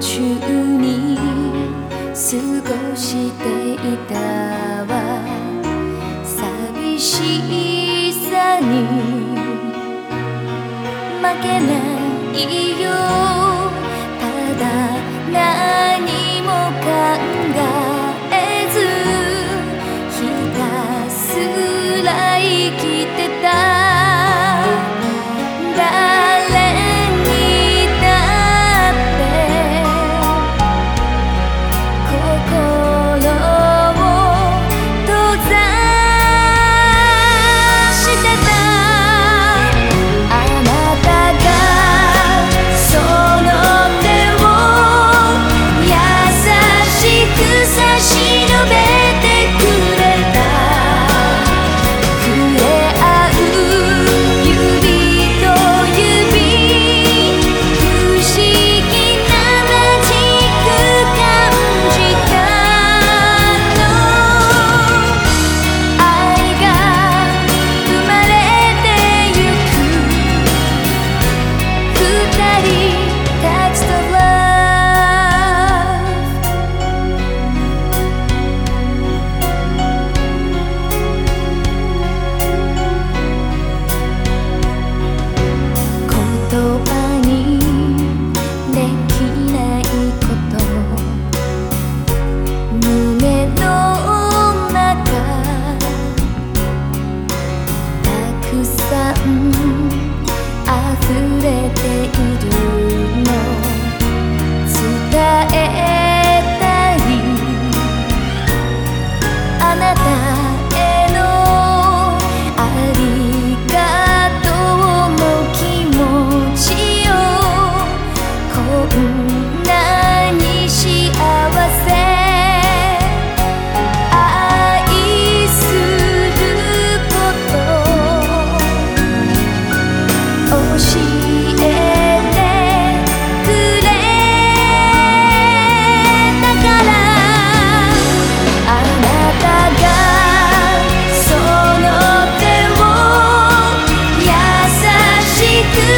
中に過ごしていたわ。寂しさに負けないよ。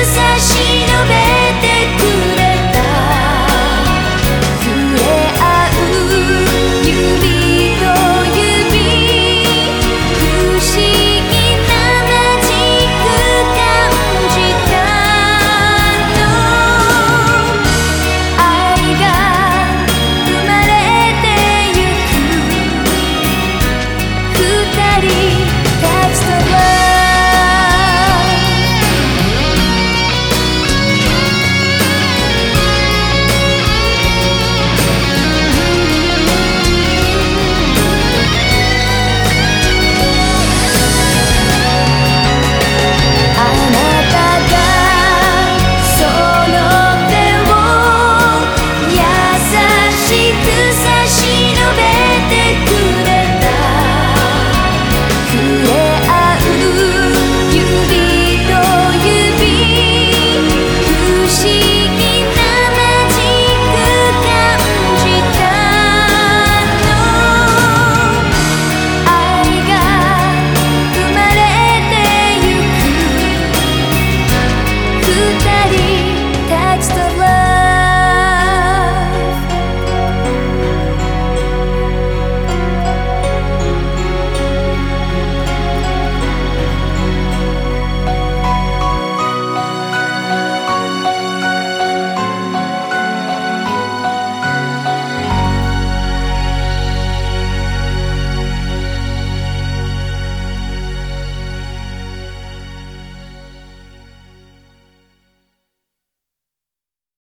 さし